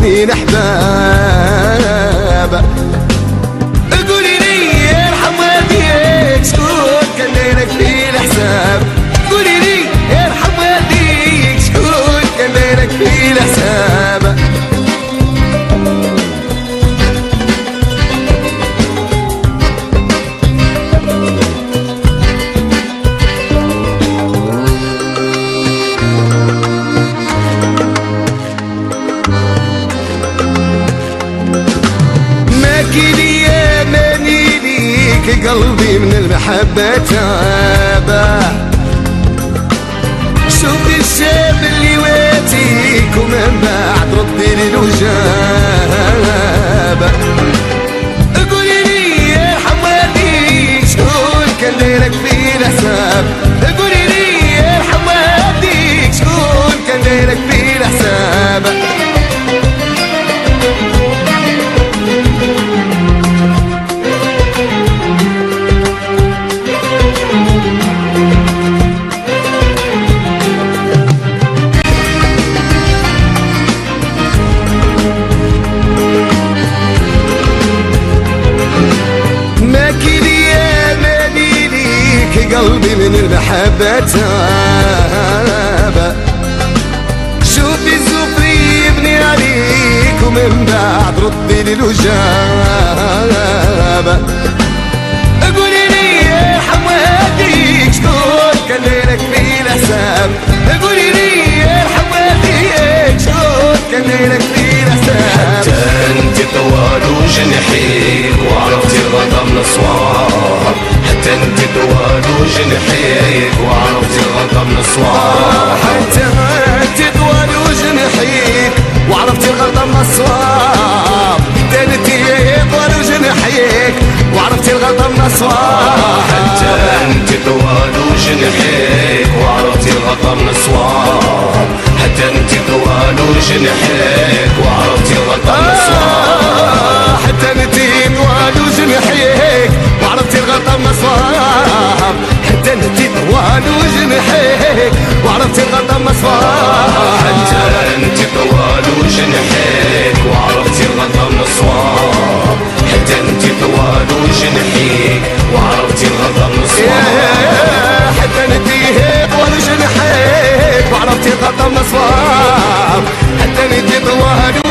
سنين إحنا جنحان وجنحيك وعرفتي الغدا مصواح حتى أنت طوال وجنحيك وعرفتي الغدا مصواح حتى أنت طوال وجنحيك وعرفتي الغدا مصواح حتى انت طوال وجنحيك وعرفتي الغدا مصواح حتى انت طوال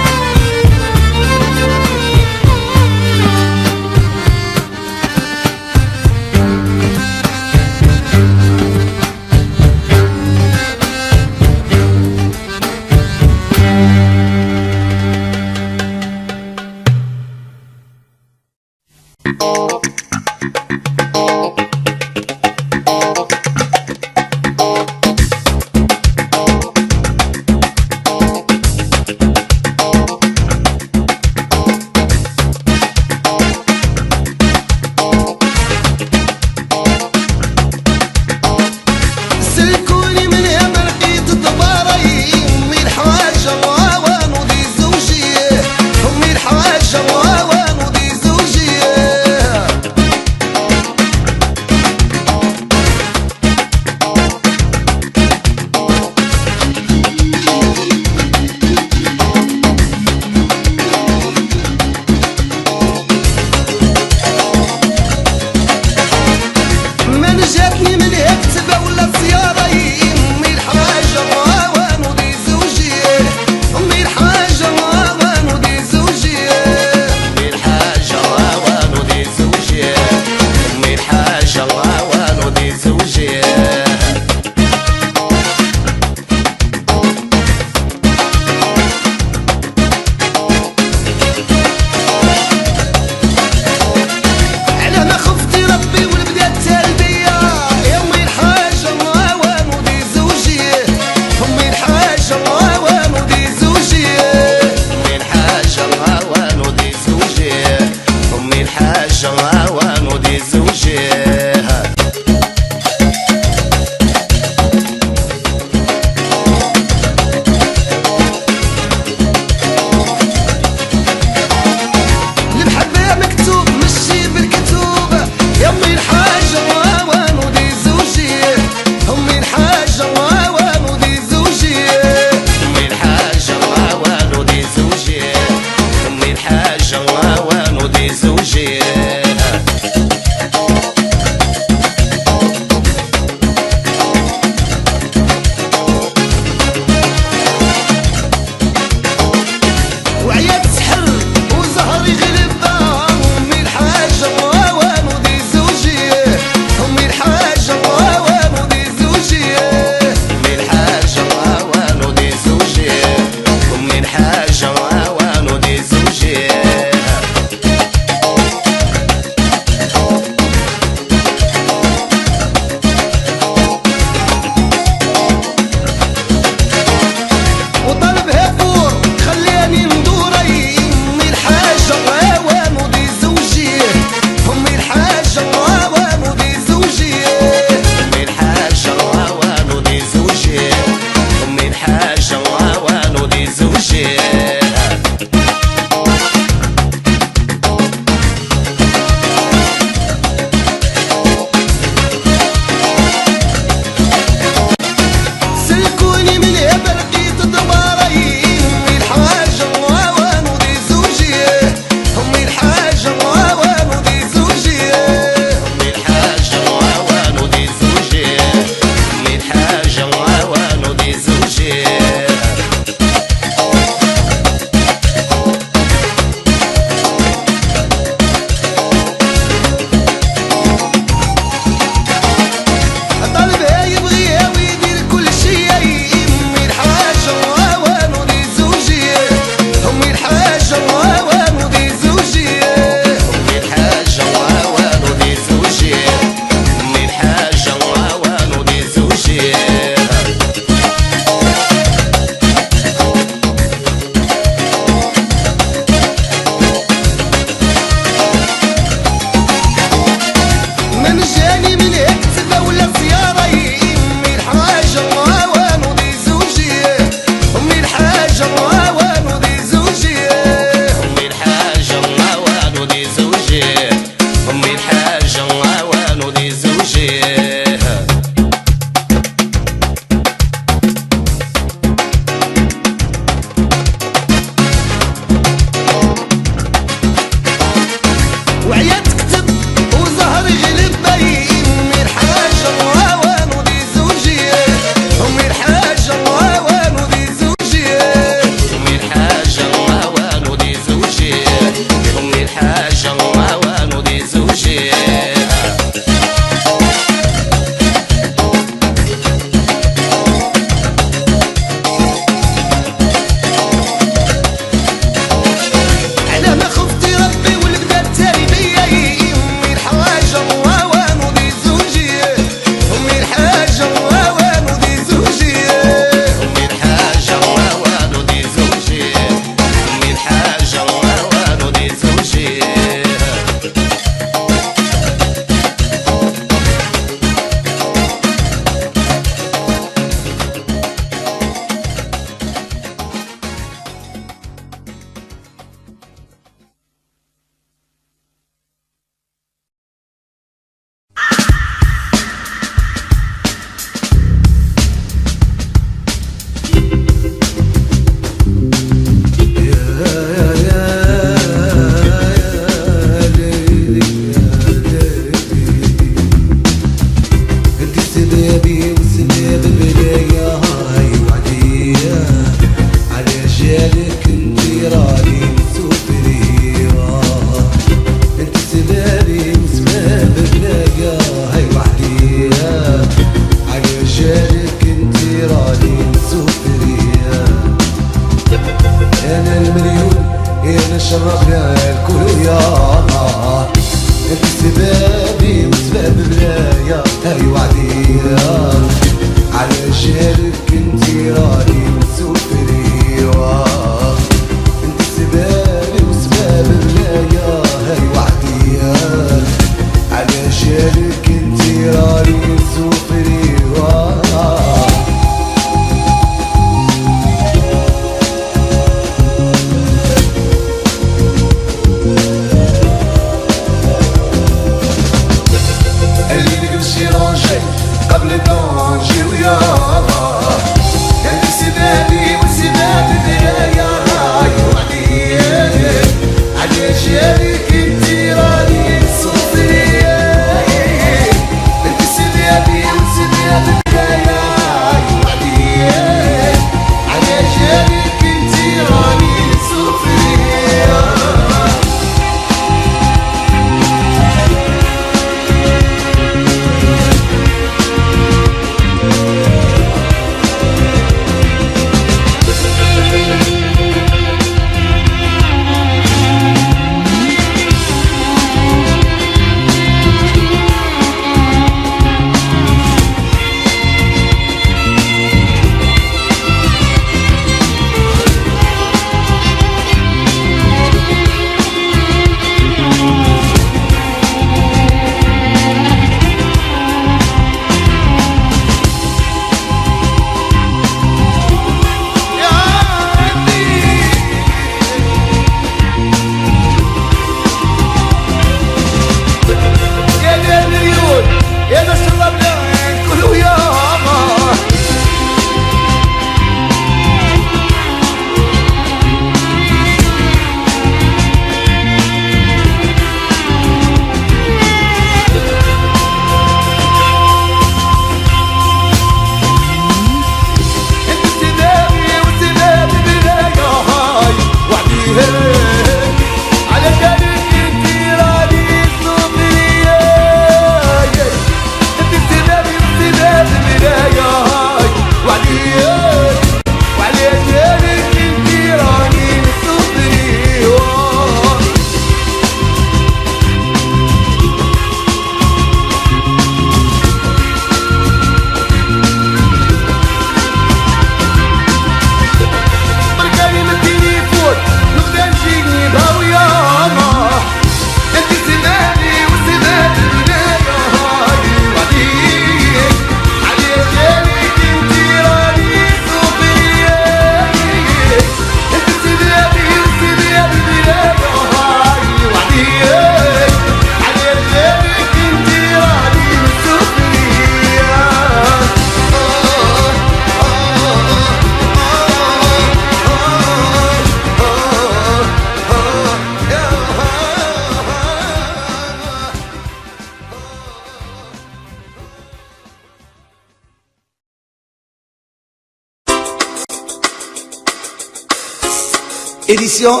édition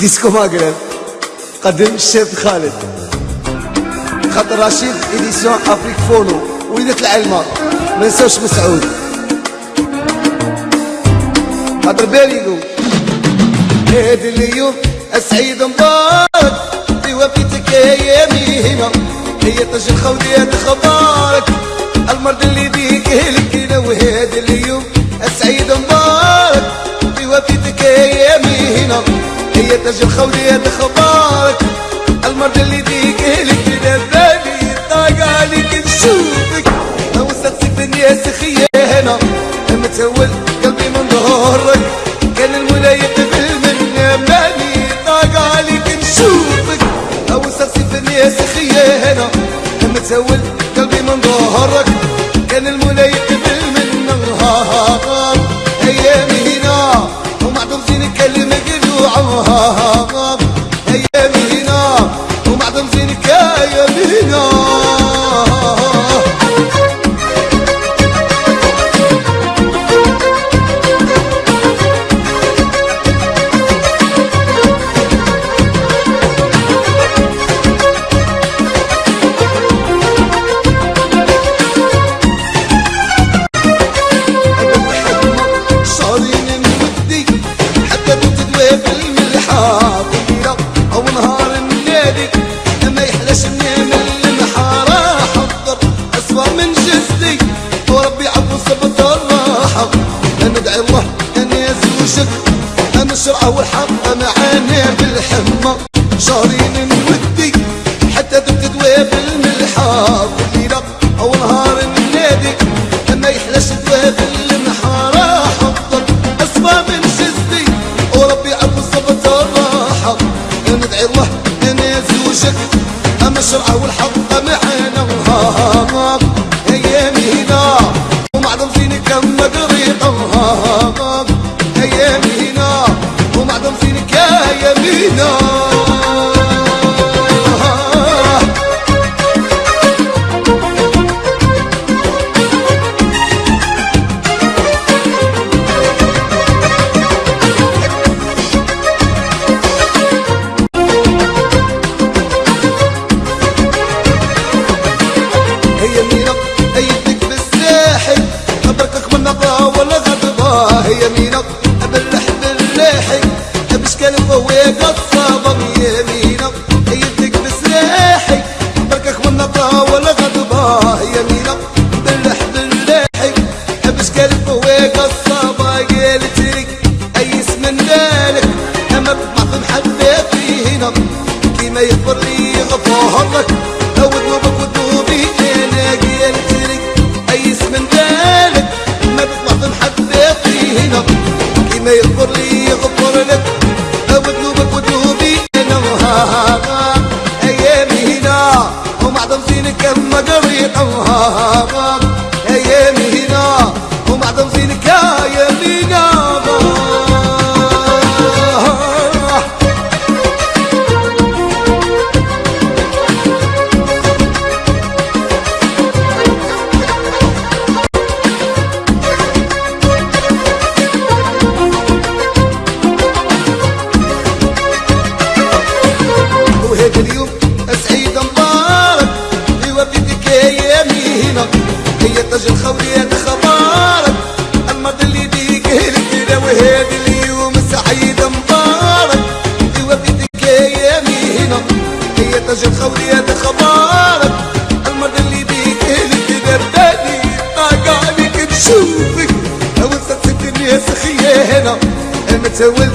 ديسكو مغرب قدم الشاب خالد خط رشيد إديسيون أفريك فونو وليدة العلمة ما نساوش مسعود خاطر باريكو هاد اليوم السعيد مبارك في وفيتك يا يمينة هي تجي الخودية تخبارك المرض اللي بيه Jongen, we leren de. ما يغفر لي يغفر لك لو ذنوبك وذنوبي أنا قالت لك ايس من ذلك؟ ما بيطلع من حد فيه يطينك كي ما يغفر لي يغفر لك. So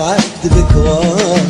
حد تعذبك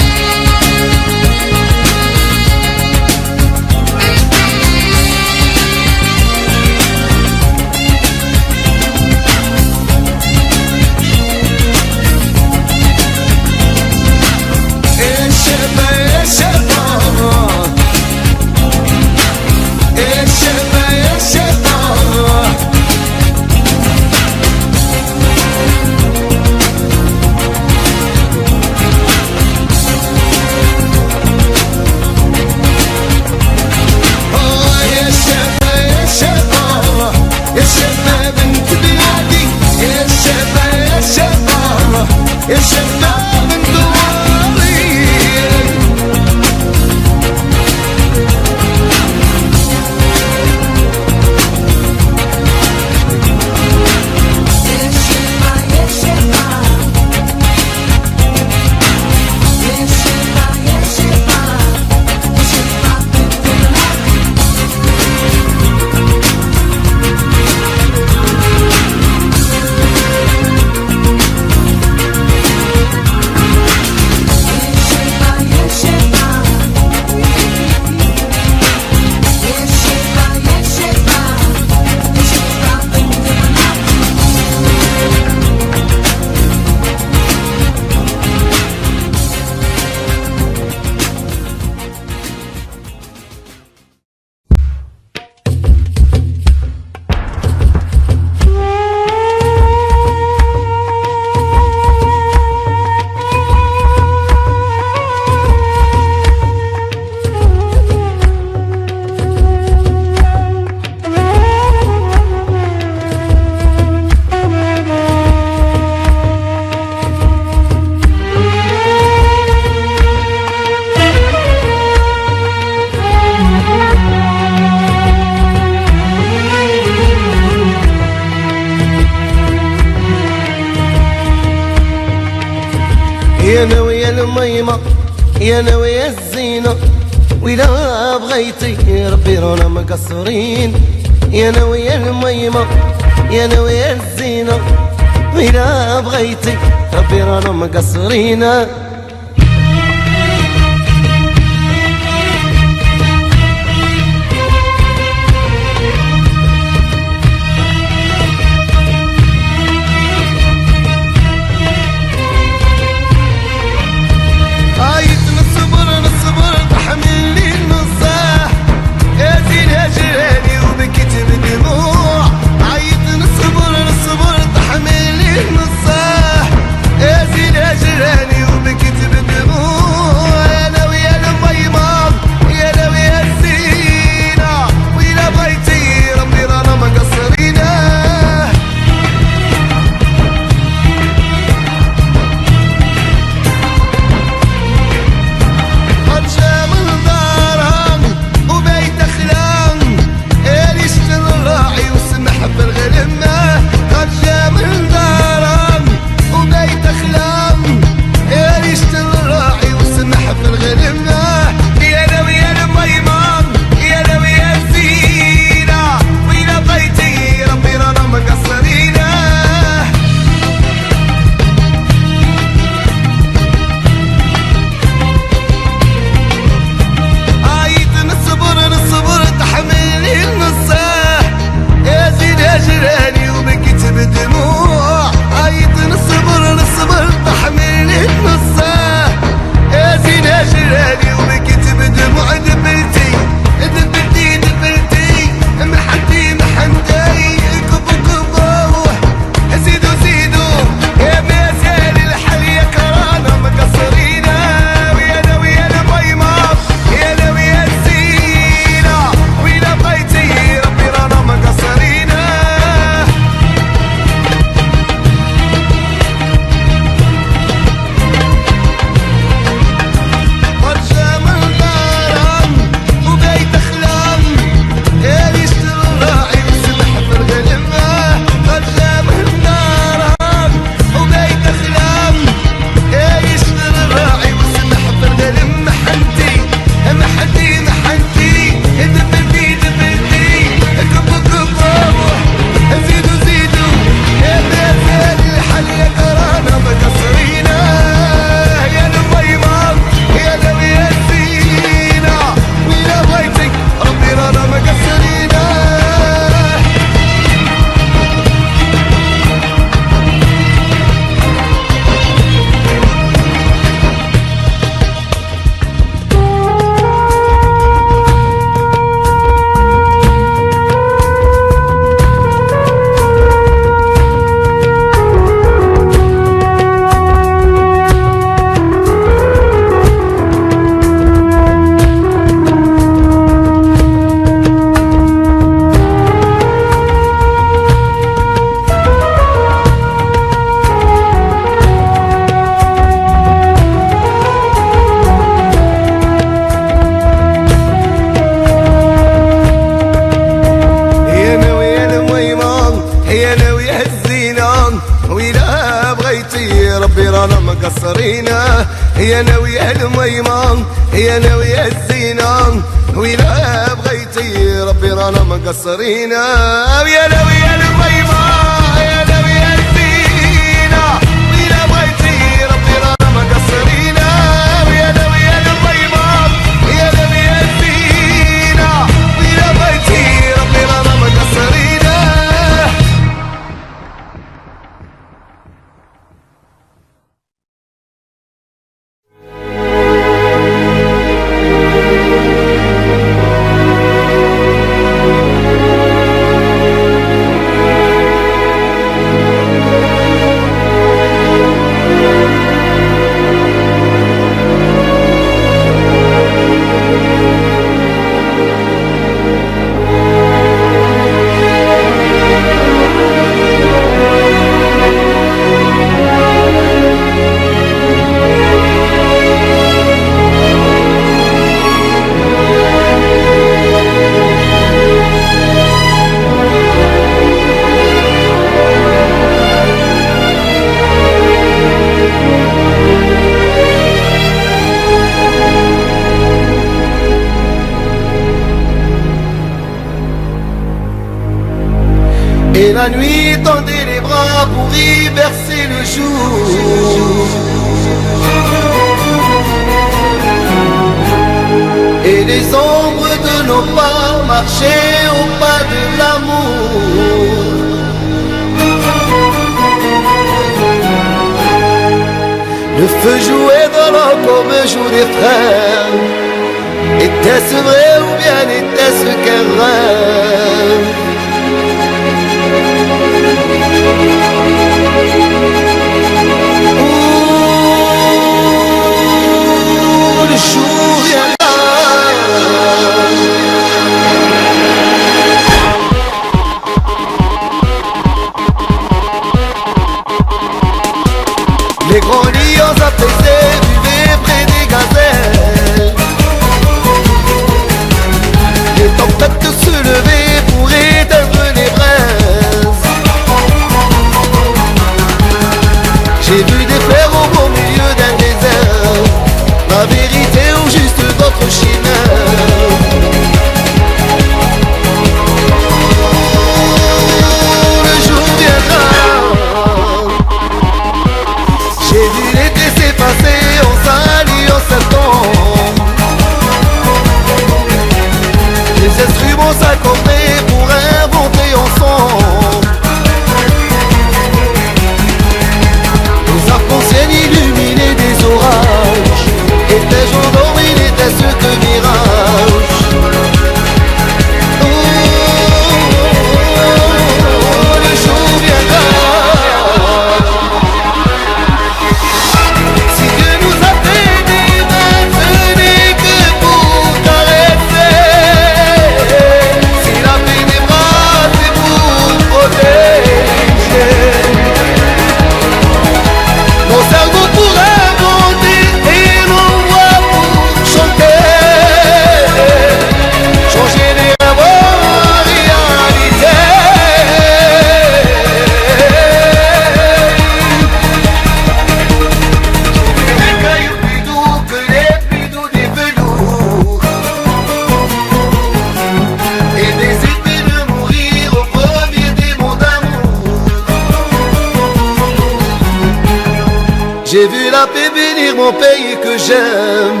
mon pays que j'aime.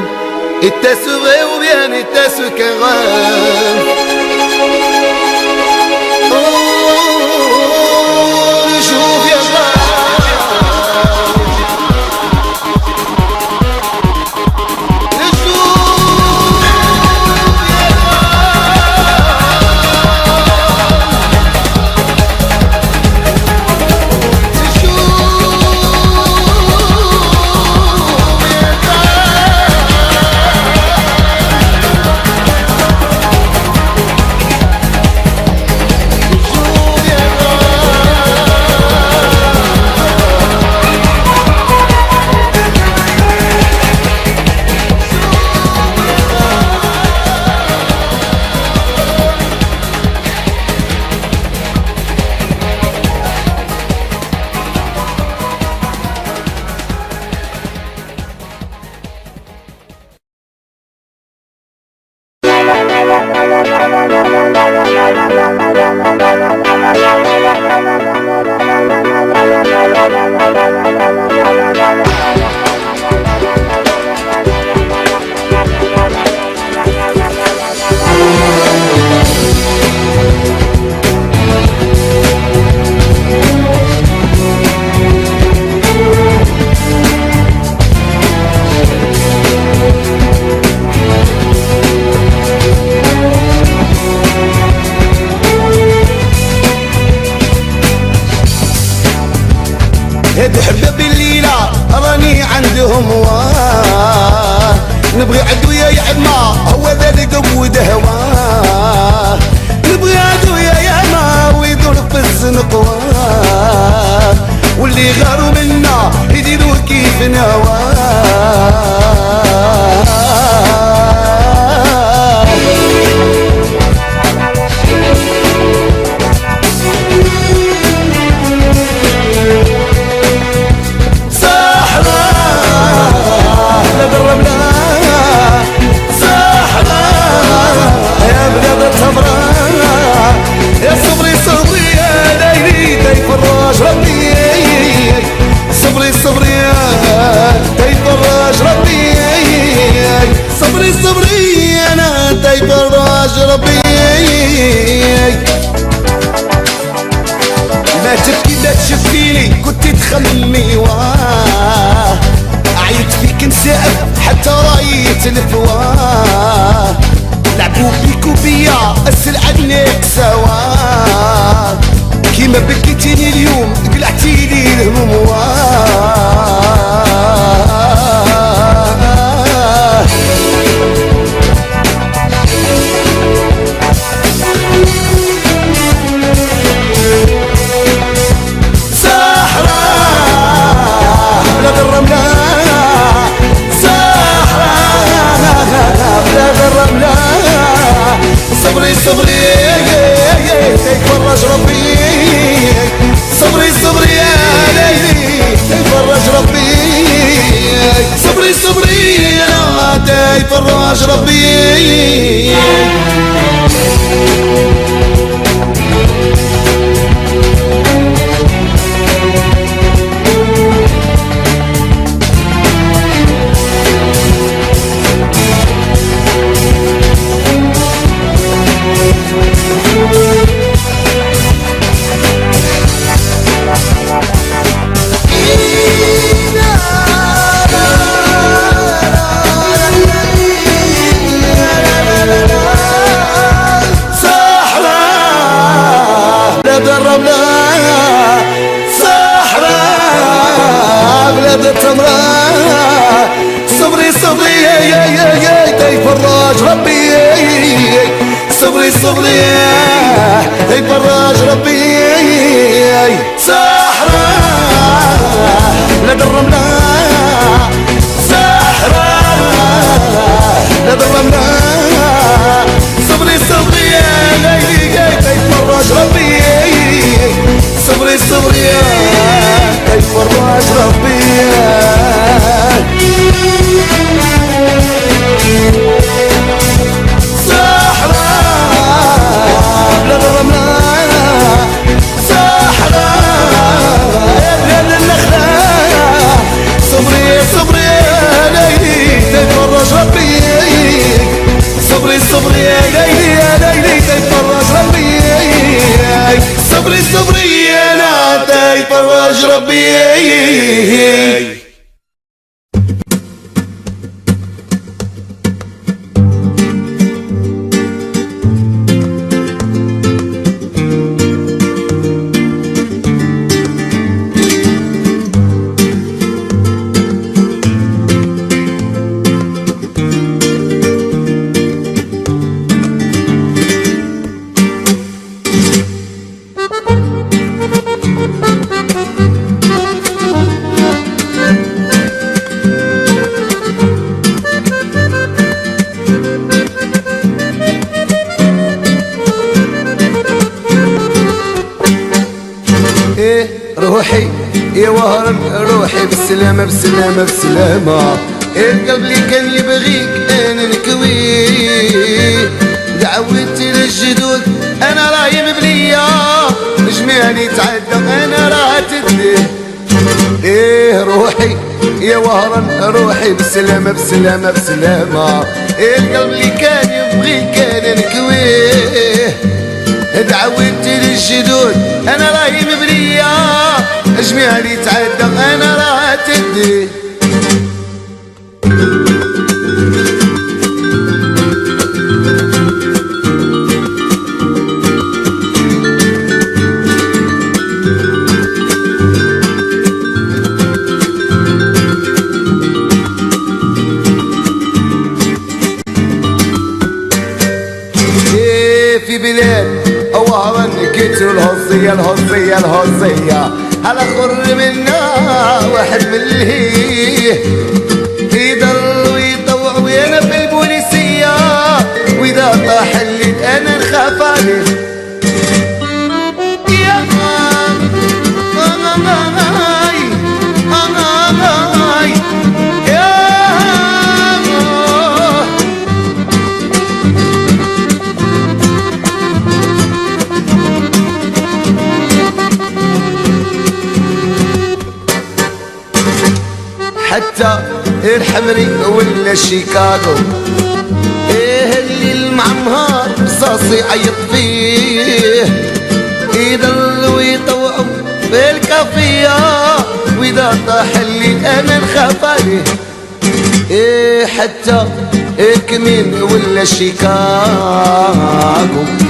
Était-ce vrai ou bien était-ce qu'un rêve قلبي ما تبكي لا تشفيلي كنت تخمي واه عيت فيك نسأل حتى رايت الفوا لعبوا بيك وبيا السلعة عليك سوا كيما بكيتيني اليوم sobre ele Tem barras roupinhas Sobre, sobre ele Tem barras roupinhas Sobre, sobre ele Tem barras roupinhas بلاد التمرة صبري صبري يا يا يا تيفرج ربي. صبري صبري يا تيفرج ربي. صحراء بلاد الرملة صحراء بلاد الرملة صبري صبري يا تيفرج ربي. صبري صبري يا تيفرج ربي. صبري يا ليلي يا ليلي تيفرج ربي. صبري صبري يا لا تيفرج ربي. يا وهران روحي بالسلامة بالسلامة إيه القلب اللي كان يبغيك أنا نكويه دعوتي للجدود أنا راهي مبلية. جمالي تعدى أنا راه تديه إيه روحي يا وهران روحي بالسلامة بالسلامة إيه القلب اللي كان يبغيك أنا نكويه دعوتي للجدود أنا راهي مبنية جميع اللي تعدى أنا راه تدي في بلاد وهرا نكت الهصية الهصية الهصية على خر منا واحد من الهيه يضل ويطوع ويانا في البوليسية وإذا طاح الليل أنا نخاف عليه الحمري ولا شيكاغو؟ إيه اللي المعمهار بصاصي يعيط فيه يضل ويطوعوا بالكافية وإذا طاح الليل أنا نخاف عليه إيه حتى الكمين ولا شيكاغو؟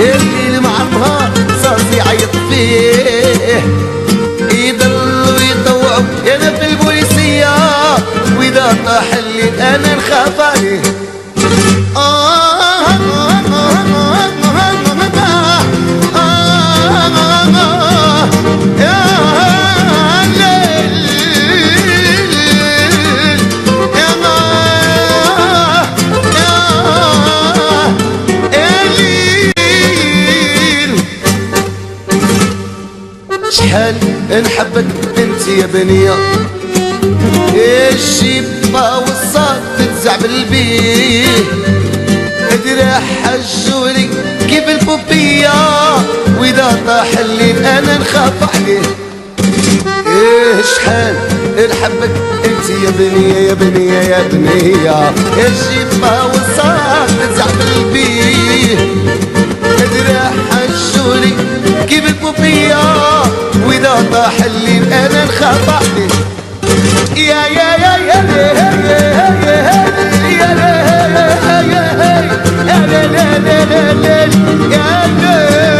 اللي المعمهار بصاصي يعيط فيه يضل ويطوعوا أنا في البوليسية واذا طاح الليل أنا نخاف عليه. شحال نحبك انت يا الشيبة والصاد وزع بالبيت ادري الجوري كيف البوبية واذا طاح الليل أنا نخاف عليه إيه شحال نحبك انت يا بنية يا بنية يا بنية يا الجيبة والصاق تزع بالبيت ادري الجوري كيف البوبية واذا طاح الليل أنا نخاف عليه يا يا يا يا يا يا يا يا el el el el el el el